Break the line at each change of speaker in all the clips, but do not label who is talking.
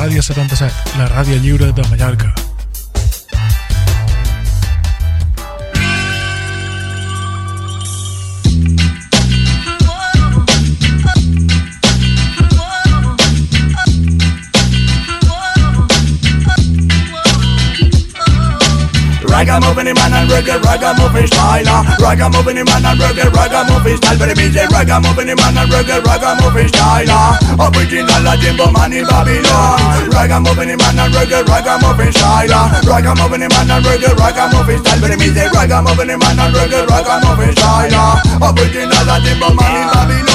Ràdio 77, la ràdio lliure de Mallorca.
Ragamuffin style uh. Ragamuffin man and reggae, ragamuffin style. Me say ragamuffin man and reggae, ragamuffin style uh. Original a Jimbo man in Babylon. Ragamuffin man and reggae, ragamuffin style uh. Ragamuffin man and reggae, ragamuffin style. Me say ragamuffin man and reggae, ragamuffin style Original a Jimbo man in Babylon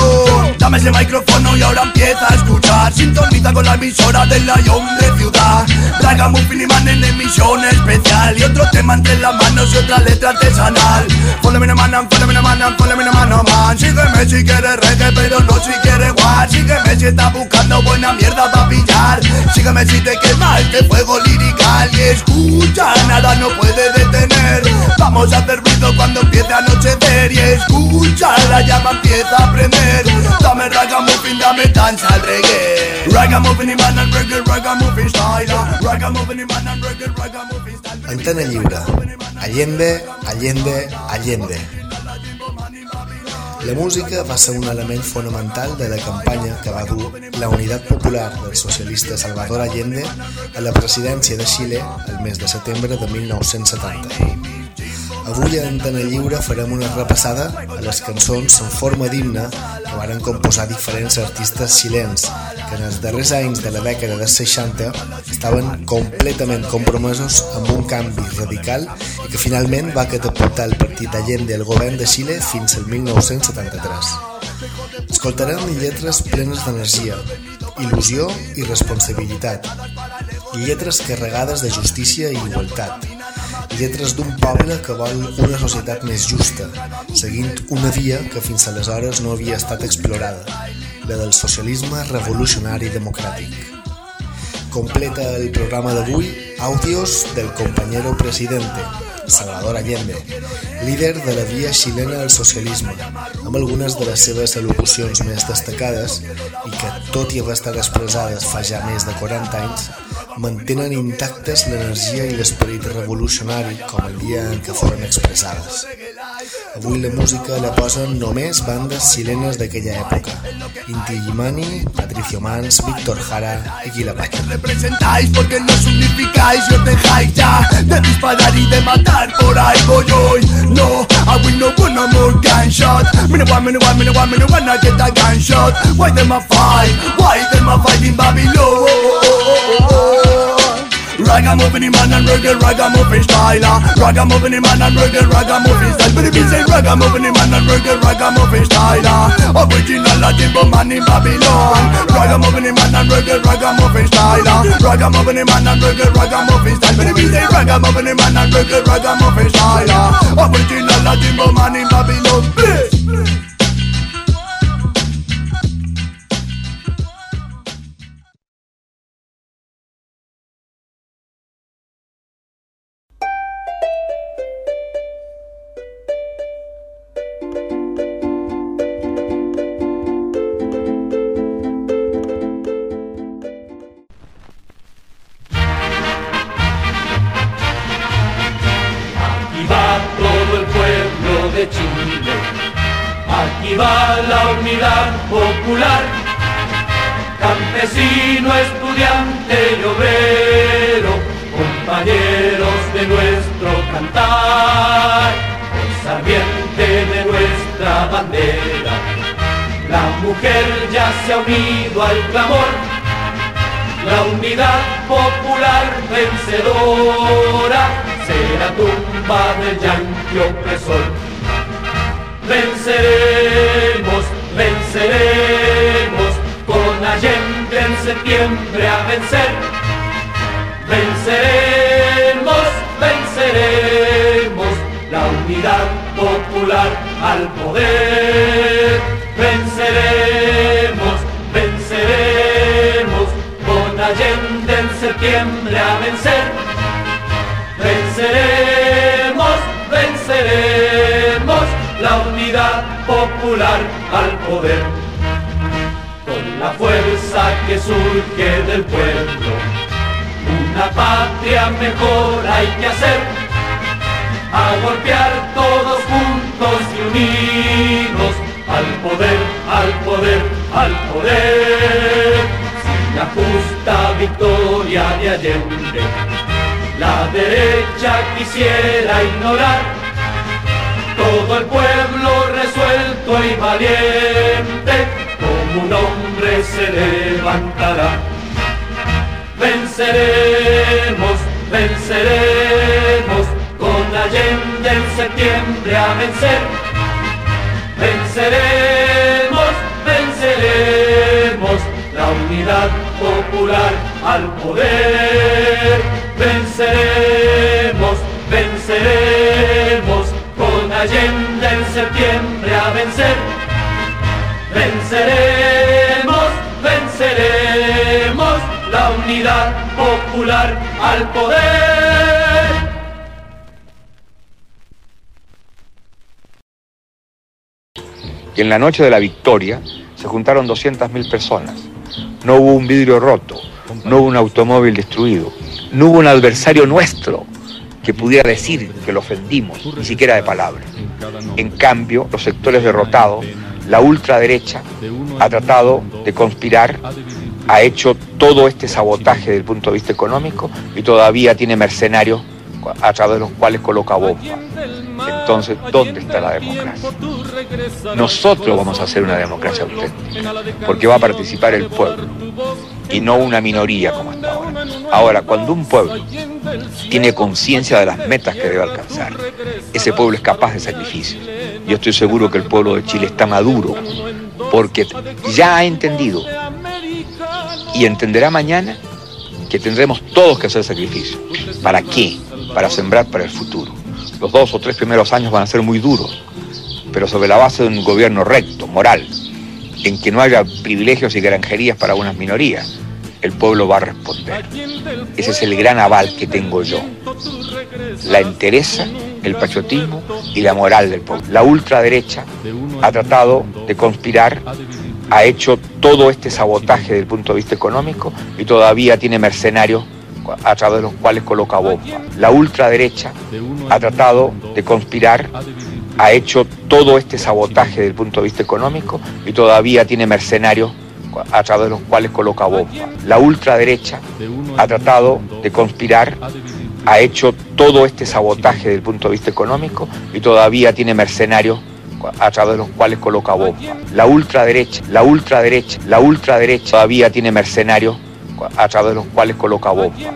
Dame ese micrófono y ahora empieza a escuchar. Sintoniza con la emisora del Lion de Ciudad. Ragamuffin man en emisión especial. Y otro tema entre las manos y otra letra artesanal. Follow me no man, follow me no man, follow me no man, no man. Sígueme si quieres reggae pero no si quieres guay Sígueme si estás buscando buena mierda para pillar. Sígueme si te quema este fuego lirical. Y escucha, nada no puede detener. Vamos a hacer ruido cuando empiece a anochecer. Y escucha, la llama empieza a prender Dame ragamuffin, dame danza al reggae Ragamuffin y man and reggae, ragamuffin style Ragamuffin y man and reggae, ragamuffin style
Antena lliure. Allende, Allende, Allende. La música va ser un element fonamental de la campanya que va dur la Unitat Popular del socialista Salvador Allende a la presidència de Xile el mes de setembre de 1970. Avui a Antena Lliure farem una repassada a les cançons en forma d'himne que varen composar diferents artistes xilens que en els darrers anys de la dècada dels 60 estaven completament compromesos amb un canvi radical i que finalment va catapultar el partit Allende al govern de Xile fins al 1973. Escoltarem lletres plenes d'energia, il·lusió i responsabilitat, lletres carregades de justícia i igualtat, lletres d'un poble que vol una societat més justa, seguint una via que fins aleshores no havia estat explorada, la del socialisme revolucionari democràtic. Completa el programa d'avui àudios del compañero presidente, Salvador Allende, líder de la via xilena al socialisme, amb algunes de les seves al·locucions més destacades i que, tot i haver estat expressades fa ja més de 40 anys, mantenen intactes l'energia i l'esperit revolucionari com el dia en què foren expressades. Avui la música la posen només bandes xilenes d'aquella època. Inti Gimani, Patricio Mans, Víctor Jara i Quilapaya.
representáis porque no os unificáis y os dejáis ya de disparar y de matar por ahí voy hoy no I will no want no more gunshot me no want me no want me no want me no wanna get a gunshot why them a fight why them a fight in Babylon Ragamuffin man and reggae ragamuffin style. Ragamuffin man and reggae ragamuffin style. But if you say ragamuffin man and reggae ragamuffin style. Original Latin man in Babylon. Ragamuffin man and reggae ragamuffin style. Ragamuffin man and reggae ragamuffin style. But if you say ragamuffin man and reggae ragamuffin style. Original Latin man in Babylon. Please
la unidad popular al poder. Con la fuerza que surge del pueblo. Una patria mejor hay que hacer, a golpear todos juntos y unidos, al poder, al poder, al poder. Sin la justa victoria de Allende, la derecha quisiera ignorar todo el pueblo resuelto y valiente un hombre se levantará. Venceremos, venceremos, con Allende en septiembre a vencer. Venceremos, venceremos, la unidad popular al poder. Venceremos, Allende en septiembre a vencer Venceremos, venceremos la unidad popular al poder.
Y en la noche de la victoria se juntaron 200.000 personas. No hubo un vidrio roto, no hubo un automóvil destruido, no hubo un adversario nuestro que pudiera decir que lo ofendimos, ni siquiera de palabra. En cambio, los sectores derrotados la ultraderecha ha tratado de conspirar, ha hecho todo este sabotaje desde el punto de vista económico y todavía tiene mercenarios a través de los cuales coloca bombas. Entonces, ¿dónde está la democracia? Nosotros vamos a hacer una democracia auténtica, porque va a participar el pueblo y no una minoría como hasta ahora. Ahora, cuando un pueblo tiene conciencia de las metas que debe alcanzar, ese pueblo es capaz de sacrificios. Yo estoy seguro que el pueblo de Chile está maduro porque ya ha entendido y entenderá mañana que tendremos todos que hacer sacrificios. ¿Para qué? Para sembrar para el futuro. Los dos o tres primeros años van a ser muy duros, pero sobre la base de un gobierno recto, moral, en que no haya privilegios y granjerías para unas minorías, el pueblo va a responder. Ese es el gran aval que tengo yo. La entereza, el patriotismo y la moral del pueblo. La ultraderecha ha tratado de conspirar, ha hecho todo este sabotaje desde el punto de vista económico y todavía tiene mercenarios a través de los cuales coloca bombas. La ultraderecha ha tratado de conspirar, ha hecho todo este sabotaje desde el punto de vista económico y todavía tiene mercenarios a través de los cuales coloca bombas. La ultraderecha ha tratado de conspirar, ha hecho todo este sabotaje desde el punto de vista económico y todavía tiene mercenarios a través de los cuales coloca bombas. La ultraderecha, la ultraderecha, la ultraderecha todavía tiene mercenarios a través de los cuales coloca bombas.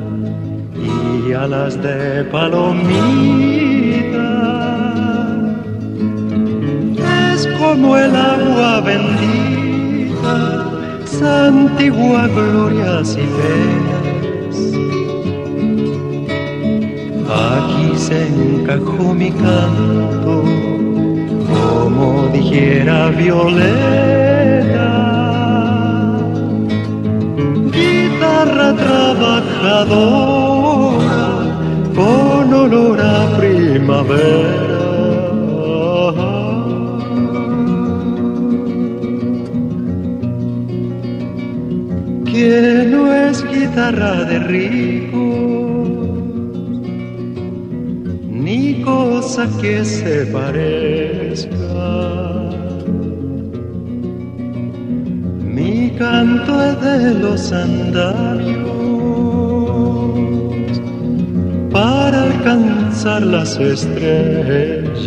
alas de palomita. Es como el agua bendita, santigua glorias y penas. Aquí se encajó mi canto, como dijera Violeta. Guitarra De rico cosa que se parezca. Mi canto es de los andamios para alcanzar las estrellas.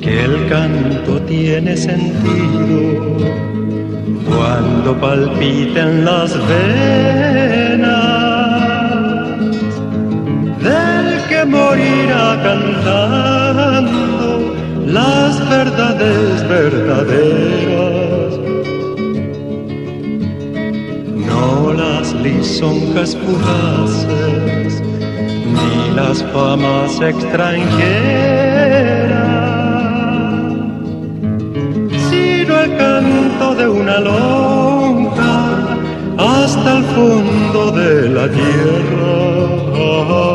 Que el canto tiene sentido cuando palpiten las venas del que morirá cantando las verdades verdaderas. No las lisonjas fugaces ni las famas extranjeras una lonja hasta el fondo de la tierra.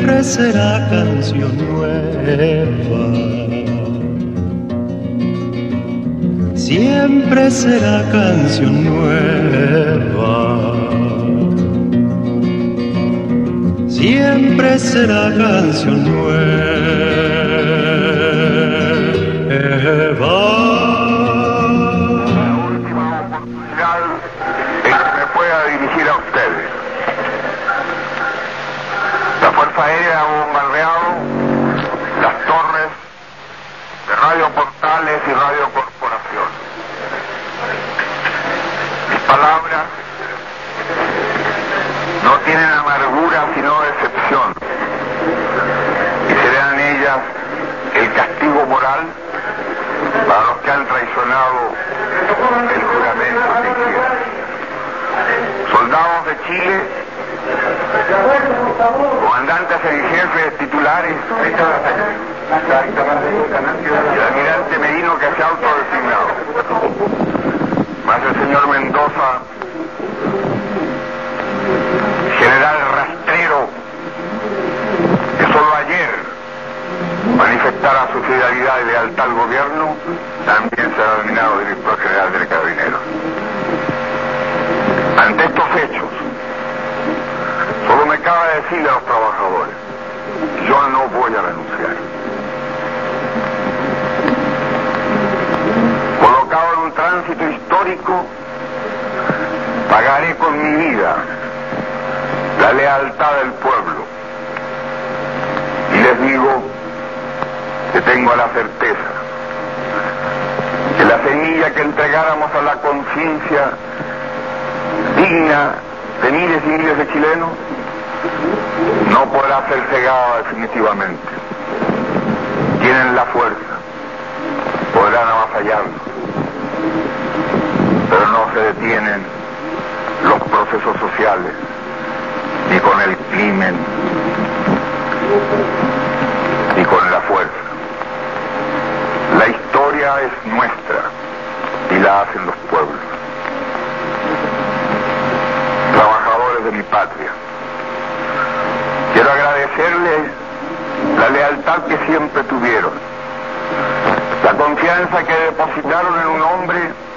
Siempre será canción nueva. siempre será canción nueva. Siempre será canción nueva.
Radio Corporación. Mis palabras no tienen amargura sino decepción y serán ellas el castigo moral para los que han traicionado el juramento que hicieron. Soldados de Chile, comandantes en jefes titulares, el almirante Merino que se ha autodesignado. Más el señor Mendoza, general rastrero, que solo ayer manifestara su fidelidad y lealtad al gobierno, también será nominado director general del Carabineros. Ante estos hechos, solo me cabe decirle a los trabajadores, yo no voy a renunciar. Colocado en histórico, pagaré con mi vida la lealtad del pueblo. Y les digo que tengo la certeza que la semilla que entregáramos a la conciencia digna de miles y miles de chilenos no podrá ser cegada definitivamente. Tienen la fuerza, podrán avasallarnos, se detienen los procesos sociales ni con el crimen ni con la fuerza. La historia es nuestra y la hacen los pueblos. Trabajadores de mi patria, quiero agradecerles la lealtad que siempre tuvieron, la confianza que depositaron en un hombre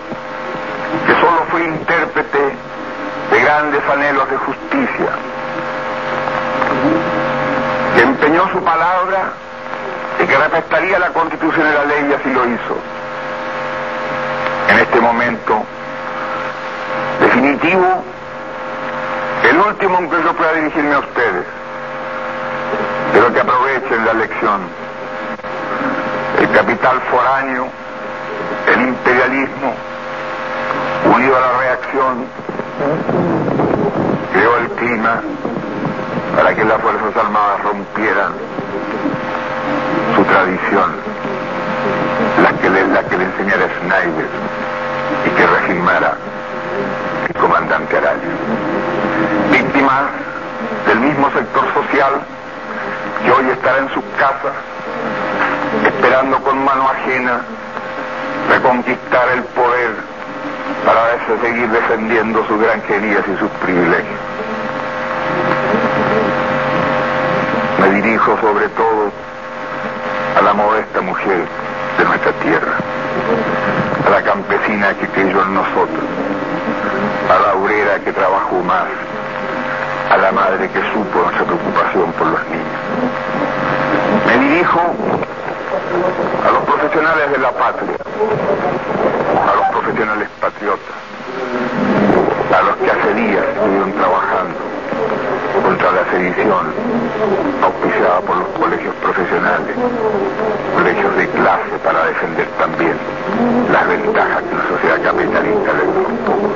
que solo fue intérprete de grandes anhelos de justicia, que empeñó su palabra y que respetaría la constitución y la ley así lo hizo. En este momento definitivo, El último en que yo pueda dirigirme a ustedes, pero que aprovechen la lección. El capital foráneo, el imperialismo, unido a la reacción, creó el clima para que las Fuerzas Armadas rompieran su tradición, la que le, la que le enseñara Schneider y que regimara el comandante Araya. Víctimas del mismo sector social que hoy estará en sus casas esperando con mano ajena reconquistar el poder para seguir defendiendo sus granjerías y sus privilegios. Me dirijo sobre todo a la modesta mujer de nuestra tierra, a la campesina que creyó en nosotros, a la obrera que trabajó más, a la madre que supo nuestra preocupación por los niños. Me dirijo a los profesionales de la patria, a los profesionales patriotas, a los que hace días estuvieron trabajando contra la sedición auspiciada por los colegios profesionales, colegios de clase para defender también las ventajas que una sociedad capitalista le da a los pocos.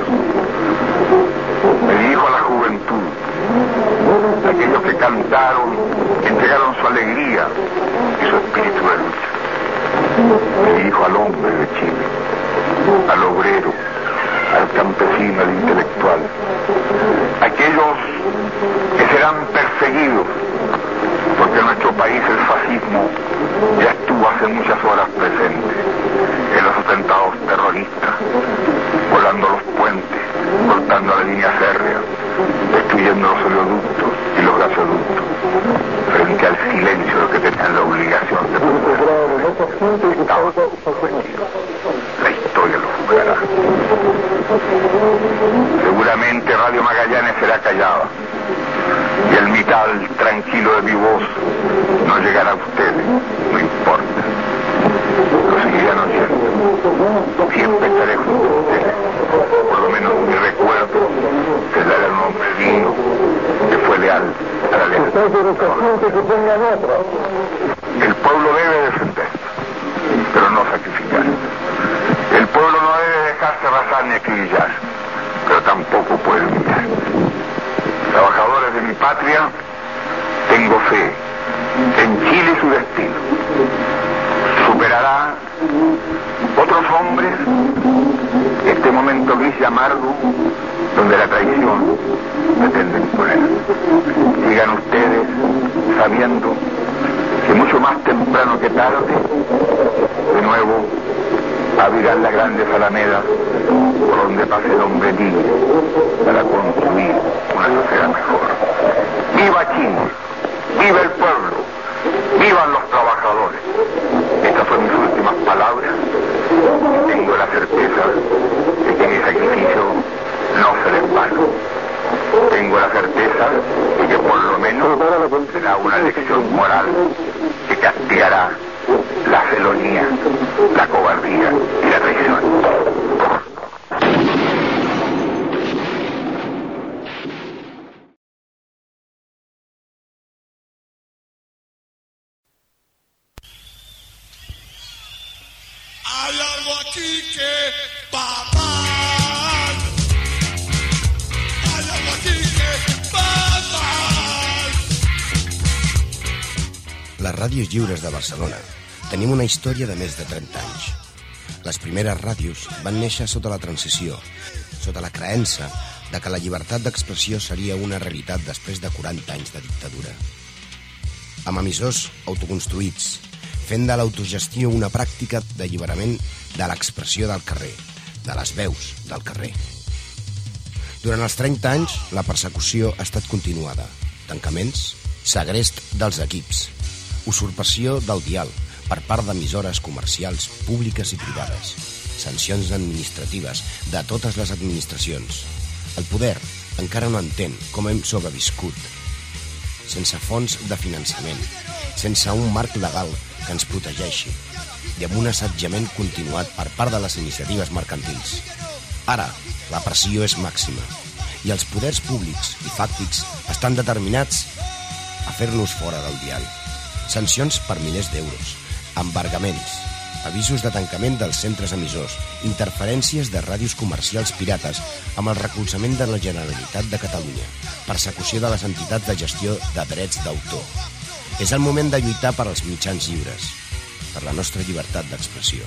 Me dirijo a la juventud, aquellos que cantaron, entregaron su alegría y su espíritu de lucha. Me dirijo al hombre de Chile, al obrero, al campesino, al intelectual, aquellos que serán perseguidos, porque en nuestro país el fascismo ya estuvo hace muchas horas presente en los atentados terroristas, volando los puentes, cortando la línea férrea, destruyendo los oleoductos y los gasoductos, frente al silencio de los que tenían la obligación de proteger. Estaban sometidos. La historia lo juzgará. Seguramente Radio Magallanes será callada y el mital tranquilo de mi voz no llegará a ustedes, no importa. Lo seguirán oyendo. Siempre estaré junto a ustedes. Por lo menos mi recuerdo será de un hombre digno que fue leal a la lealtad. El pueblo debe defender, pero no sacrificar. El pueblo no debe dejarse arrasar ni acribillar, pero tampoco puede humillar. Trabajadores de mi patria, tengo fe en Chile y su destino. Superará otros hombres este momento gris y amargo donde la traición pretende imponer. Sigan ustedes sabiendo que mucho más temprano que tarde, de nuevo abrirán las grandes alamedas por donde pase el hombre libre para construir una sociedad mejor. ¡Viva Chile! ¡Viva el pueblo! ¡Vivan los trabajadores! Estas fueron mis últimas palabras. Tengo la certeza de que mi sacrificio no será en vano. Tengo la certeza de que por lo menos será una lección moral que castigará la felonía, la cobardía y la traición.
Ràdios lliures de Barcelona tenim una història de més de 30 anys. Les primeres ràdios van néixer sota la transició, sota la creença de que la llibertat d'expressió seria una realitat després de 40 anys de dictadura. Amb emissors autoconstruïts, fent de l'autogestió una pràctica d'alliberament de l'expressió del carrer, de les veus del carrer. Durant els 30 anys, la persecució ha estat continuada. Tancaments, segrest dels equips, usurpació del dial per part d'emissores comercials públiques i privades, sancions administratives de totes les administracions. El poder encara no entén com hem sobreviscut, sense fons de finançament, sense un marc legal que ens protegeixi i amb un assetjament continuat per part de les iniciatives mercantils. Ara, la pressió és màxima
i els poders públics i fàctics estan determinats a fer-los fora del dial. Sancions per milers d'euros, embargaments, avisos de tancament dels centres emissors, interferències de ràdios comercials pirates amb el recolzament de la Generalitat de Catalunya, persecució de les entitats de gestió de drets d'autor. És el moment de lluitar per als mitjans lliures, per la nostra llibertat d'expressió.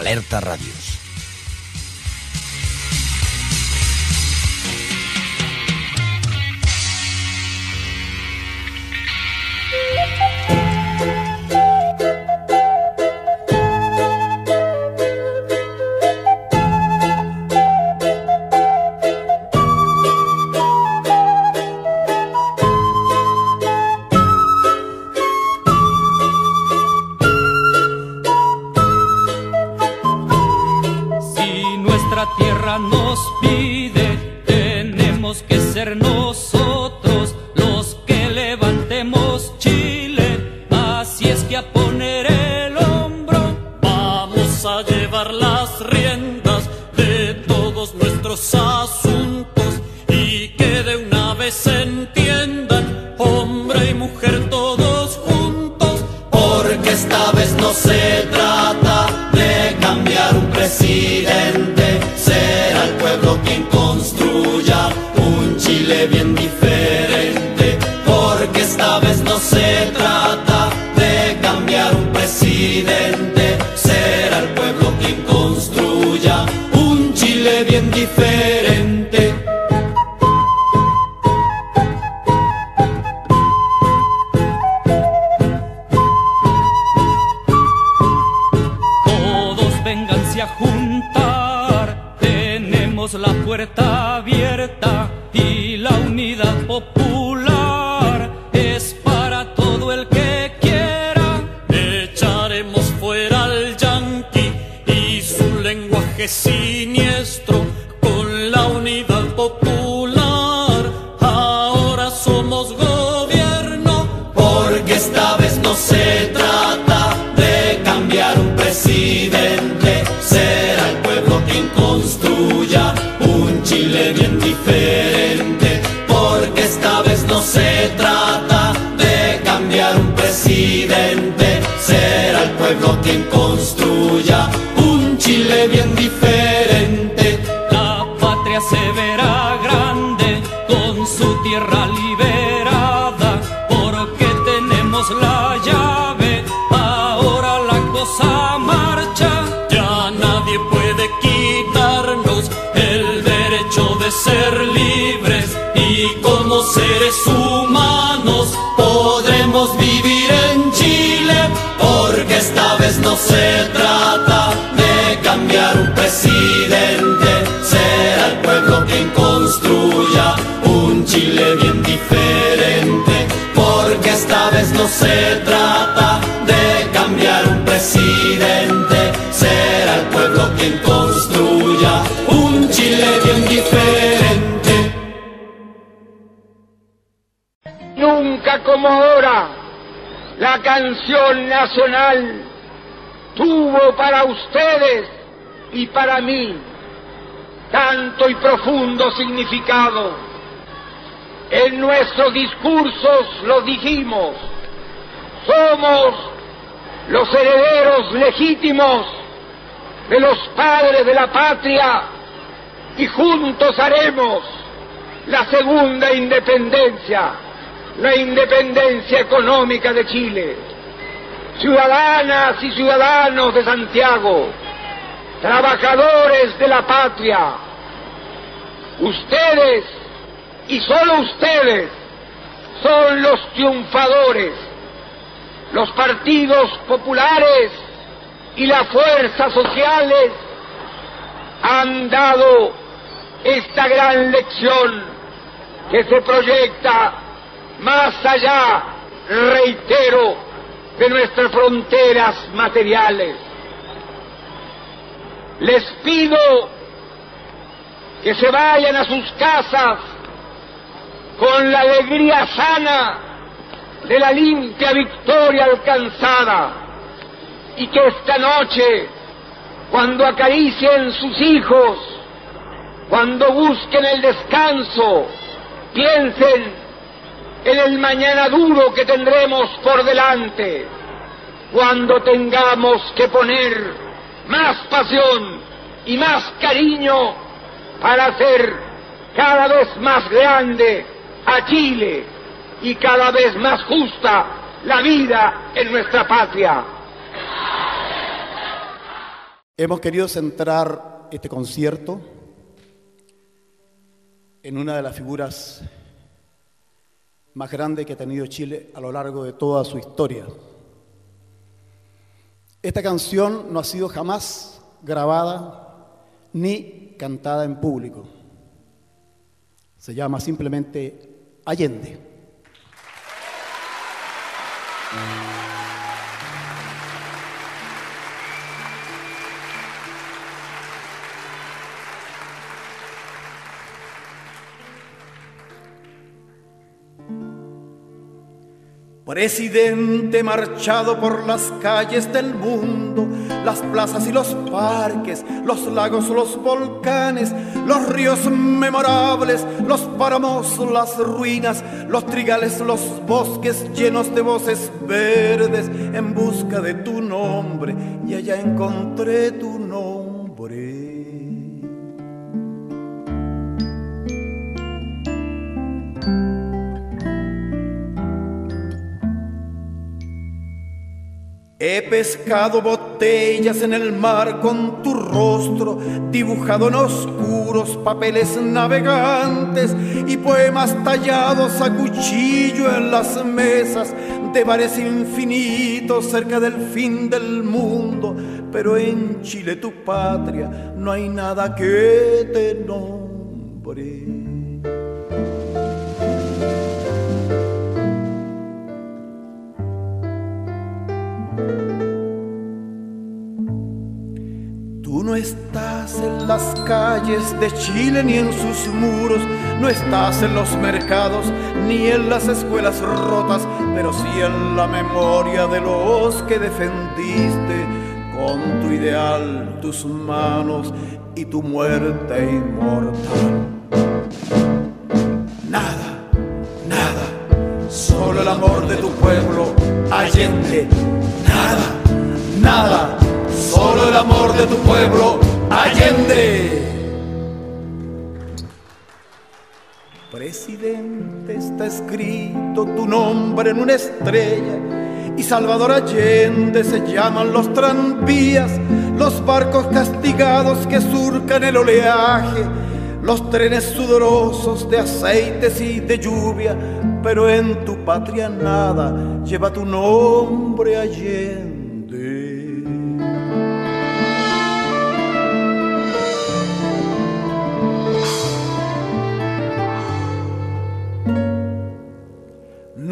Alerta Ràdios.
De ser libres y como seres humanos
podremos vivir en Chile, porque esta vez no se trata de cambiar un presidente, será el pueblo quien construya un Chile bien diferente, porque esta vez no se trata de cambiar un presidente, será el pueblo quien construya
la canción nacional tuvo para ustedes y para mí tanto y profundo significado. En nuestros discursos lo dijimos, somos los herederos legítimos de los padres de la patria y juntos haremos la segunda independencia, la independencia económica de Chile. Ciudadanas y ciudadanos de Santiago, trabajadores de la patria, ustedes y solo ustedes son los triunfadores. Los partidos populares y las fuerzas sociales han dado esta gran lección que se proyecta más allá, reitero, de nuestras fronteras materiales. Les pido que se vayan a sus casas con la alegría sana de la limpia victoria alcanzada y que esta noche, cuando acaricien sus hijos cuando busquen el descanso, piensen en el mañana duro que tendremos por delante, cuando tengamos que poner más pasión y más cariño para hacer cada vez más grande a Chile y cada vez más justa la vida en nuestra patria.
Hemos querido centrar este concierto en una de las figuras más grandes que ha tenido Chile a lo largo de toda su historia. Esta canción no ha sido jamás grabada ni cantada en público. Se llama simplemente Allende.
Presidente marchado por las calles del mundo, las plazas y los parques, los lagos, los volcanes, los ríos memorables, los páramos, las ruinas, los trigales, los bosques llenos de voces verdes en busca de tu nombre y allá encontré tu nombre. He pescado botellas en el mar con tu rostro, dibujado en oscuros papeles navegantes y poemas tallados a cuchillo en las mesas de bares infinitos cerca del fin del mundo. Pero en Chile, tu patria, no hay nada que te nombre. Estás en las calles de Chile ni en sus muros, no estás en los mercados ni en las escuelas rotas, pero sí en la memoria de los que defendiste con tu ideal, tus manos y tu muerte inmortal. Nada, nada, solo el amor de tu pueblo, Allende, nada, nada solo el amor de tu pueblo, Allende. Presidente, está escrito tu nombre en una estrella y Salvador Allende se llaman los tranvías, los barcos castigados que surcan el oleaje, los trenes sudorosos de aceites y de lluvia, pero en tu patria nada lleva tu nombre Allende.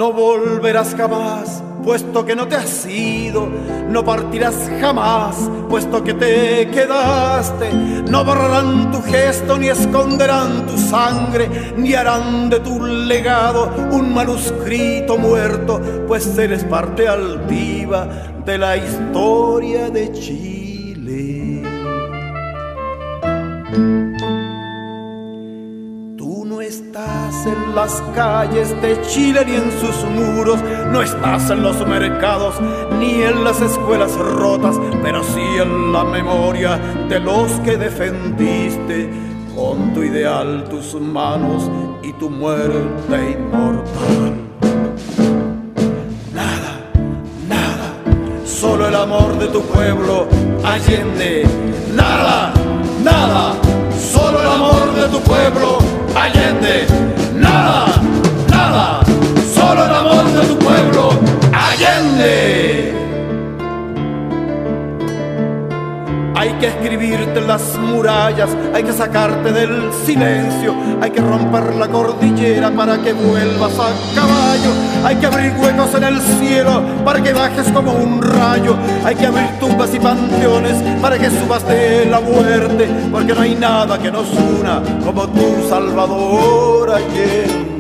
No volverás jamás, puesto que no te has ido. No partirás jamás, puesto que te quedaste. No borrarán tu gesto, ni esconderán tu sangre, ni harán de tu legado un manuscrito muerto, pues eres parte altiva de la historia de Chile. Estás en las calles de Chile ni en sus muros, no estás en los mercados ni en las escuelas rotas, pero sí en la memoria de los que defendiste con tu ideal, tus manos y tu muerte inmortal. Nada, nada, solo el amor de tu pueblo, Allende. Nada, nada, solo el amor de tu pueblo, Allende, nada, nada, solo el amor de tu pueblo, Allende. Hay que escribirte las murallas, hay que sacarte del silencio, hay que romper la cordillera para que vuelvas a caballo, hay que abrir huecos en el cielo para que bajes como un rayo, hay que abrir tumbas y panteones para que subas de la muerte, porque no hay nada que nos una como tu Salvador Allende.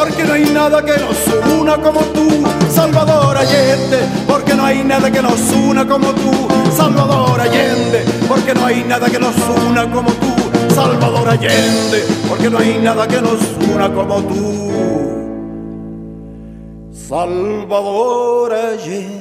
Porque no hay nada que nos una como tú, Salvador Allende. Porque no hay nada que nos una como tú, Salvador Allende, porque no hay nada que nos una como tú. Salvador Allende, porque no hay nada que nos una como tú. Salvador Allende.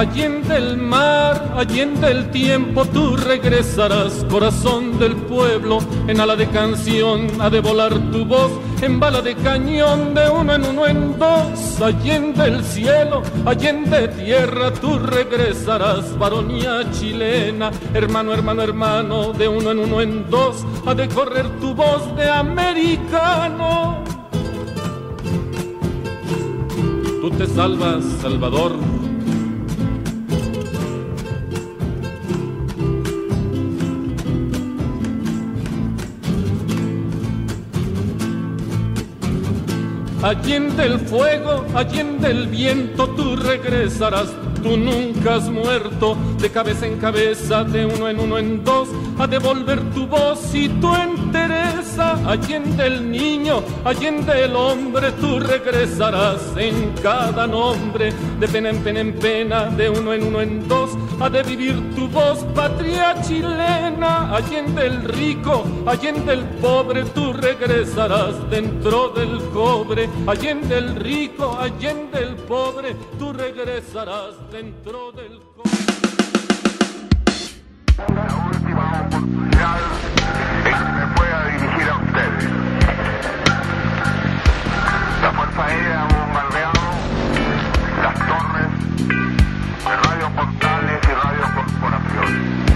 Allende el mar, allende el tiempo, tú regresarás, corazón del pueblo, en ala de canción ha de volar tu voz, en bala de cañón, de uno en uno en dos, allende el cielo, allende tierra, tú regresarás, varonía chilena, hermano, hermano, hermano, de uno en uno en dos, ha de correr tu voz de americano. Tú te salvas, Salvador, Allende el fuego, allende el viento, tú regresarás, tú nunca has muerto, de cabeza en cabeza, de uno en uno en dos, a devolver tu voz y tu entereza. Allende el niño, allende el hombre, tú regresarás en cada nombre, de pena en pena en pena, de uno en uno en dos, ha de vivir tu voz, patria chilena. Allende el rico, allende el pobre, tú regresarás dentro del cobre. Allende el rico, allende el pobre, tú regresarás dentro del cobre.
La Fuerza Aérea ha bombardeado las torres de Radio Portales y Radio Corporación.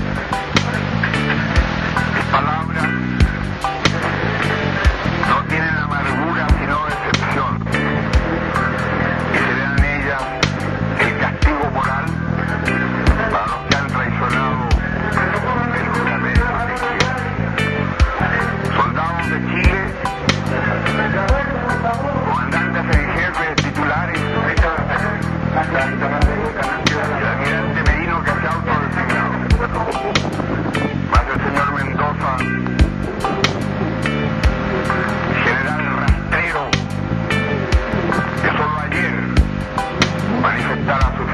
Manifestara su